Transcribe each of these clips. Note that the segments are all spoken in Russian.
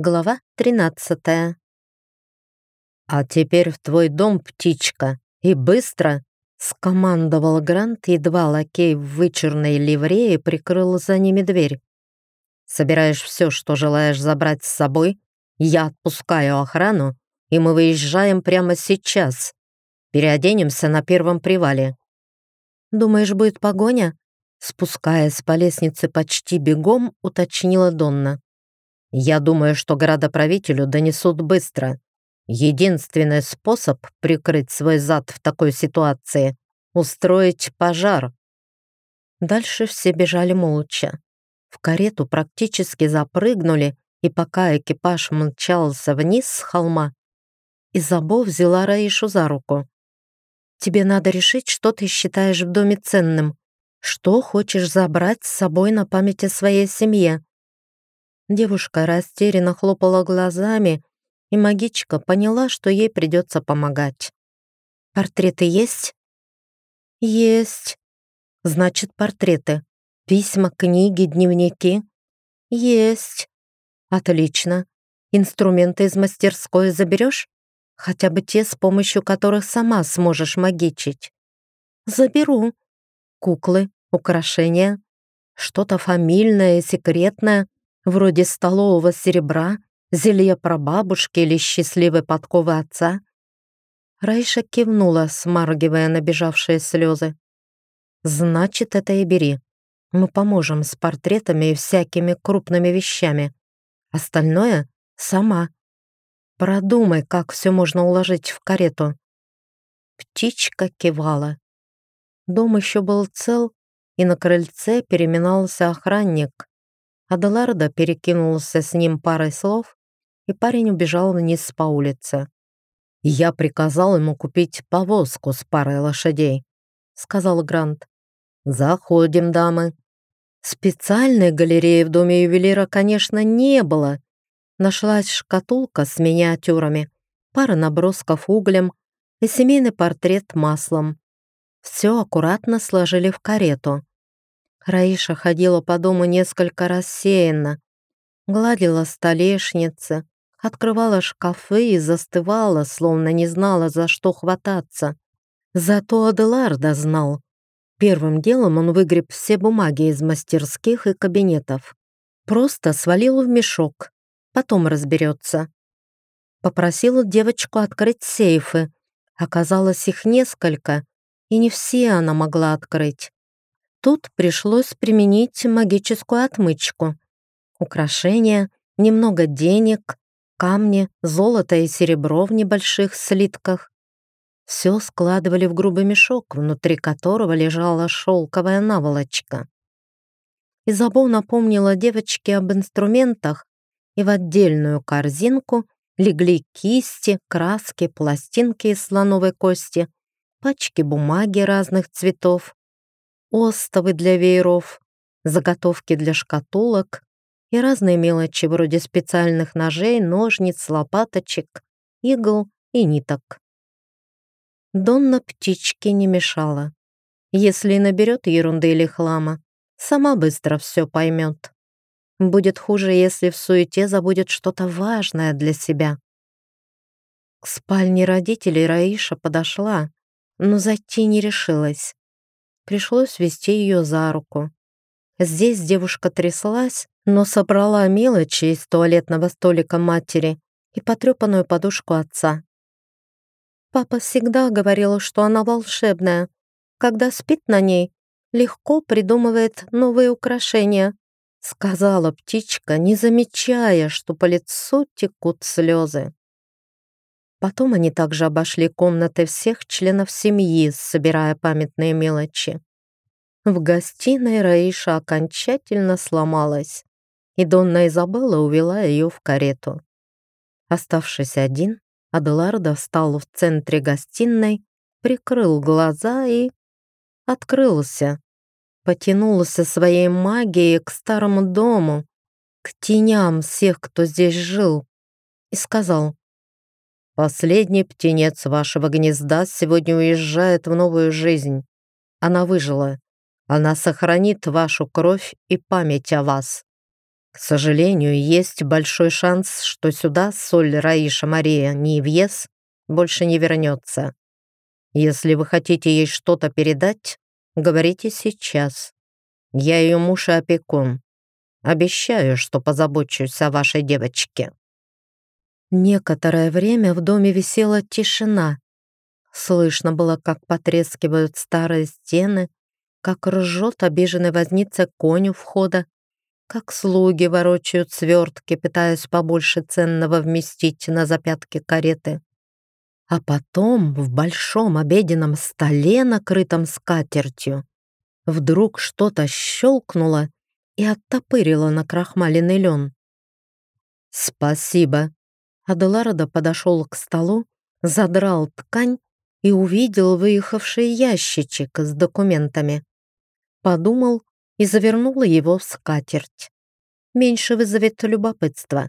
Глава 13 «А теперь в твой дом, птичка, и быстро!» скомандовал Грант, едва лакей в вычурной ливрее прикрыл за ними дверь. «Собираешь все, что желаешь забрать с собой, я отпускаю охрану, и мы выезжаем прямо сейчас. Переоденемся на первом привале». «Думаешь, будет погоня?» Спускаясь по лестнице почти бегом, уточнила Донна. Я думаю, что градоправителю донесут быстро. Единственный способ прикрыть свой зад в такой ситуации — устроить пожар. Дальше все бежали молча. В карету практически запрыгнули, и пока экипаж мчался вниз с холма, Изабо взяла Раишу за руку. «Тебе надо решить, что ты считаешь в доме ценным. Что хочешь забрать с собой на память о своей семье?» Девушка растерянно хлопала глазами, и магичка поняла, что ей придется помогать. «Портреты есть?» «Есть. Значит, портреты. Письма, книги, дневники?» «Есть. Отлично. Инструменты из мастерской заберешь? Хотя бы те, с помощью которых сама сможешь магичить?» «Заберу. Куклы, украшения, что-то фамильное секретное, вроде столового серебра, зелья прабабушки или счастливой подковы отца. Райша кивнула, смаргивая набежавшие слезы. «Значит, это и бери. Мы поможем с портретами и всякими крупными вещами. Остальное — сама. Продумай, как все можно уложить в карету». Птичка кивала. Дом еще был цел, и на крыльце переминался охранник. Аделардо перекинулся с ним парой слов, и парень убежал вниз по улице. «Я приказал ему купить повозку с парой лошадей», — сказал Грант. «Заходим, дамы». Специальной галереи в доме ювелира, конечно, не было. Нашлась шкатулка с миниатюрами, пара набросков углем и семейный портрет маслом. Все аккуратно сложили в карету. Раиша ходила по дому несколько рассеянно, гладила столешницы, открывала шкафы и застывала, словно не знала, за что хвататься. Зато Аделарда знал. Первым делом он выгреб все бумаги из мастерских и кабинетов. Просто свалил в мешок, потом разберется. Попросила девочку открыть сейфы. Оказалось, их несколько, и не все она могла открыть. Тут пришлось применить магическую отмычку. Украшения, немного денег, камни, золото и серебро в небольших слитках. Все складывали в грубый мешок, внутри которого лежала шелковая наволочка. Изабо напомнила девочке об инструментах, и в отдельную корзинку легли кисти, краски, пластинки из слоновой кости, пачки бумаги разных цветов, остовы для вееров, заготовки для шкатулок и разные мелочи вроде специальных ножей, ножниц, лопаточек, игл и ниток. Донна птичке не мешала. Если наберет ерунды или хлама, сама быстро все поймет. Будет хуже, если в суете забудет что-то важное для себя. К спальне родителей Раиша подошла, но зайти не решилась. Пришлось вести ее за руку. Здесь девушка тряслась, но собрала мелочи из туалетного столика матери и потрепанную подушку отца. Папа всегда говорил, что она волшебная. Когда спит на ней, легко придумывает новые украшения, сказала птичка, не замечая, что по лицу текут слезы. Потом они также обошли комнаты всех членов семьи, собирая памятные мелочи. В гостиной Раиша окончательно сломалась, и Донна Изабелла увела ее в карету. Оставшись один, Аделардо встал в центре гостиной, прикрыл глаза и... открылся. Потянулся своей магией к старому дому, к теням всех, кто здесь жил, и сказал, Последний птенец вашего гнезда сегодня уезжает в новую жизнь. Она выжила. Она сохранит вашу кровь и память о вас. К сожалению, есть большой шанс, что сюда соль Раиша Мария Нивьес больше не вернется. Если вы хотите ей что-то передать, говорите сейчас. Я ее муж и опекун. Обещаю, что позабочусь о вашей девочке». Некоторое время в доме висела тишина. Слышно было, как потрескивают старые стены, как ржет обиженный возница конь у входа, как слуги ворочают свертки, пытаясь побольше ценного вместить на запятки кареты. А потом в большом обеденном столе, накрытом скатертью, вдруг что-то щелкнуло и оттопырило на крахмаленный лен. «Спасибо!» Аделарадо подошел к столу, задрал ткань и увидел выехавший ящичек с документами. Подумал и завернула его в скатерть. Меньше вызовет любопытство.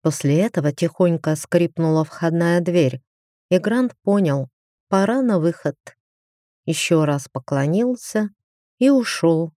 После этого тихонько скрипнула входная дверь, и Грант понял, пора на выход. Еще раз поклонился и ушел,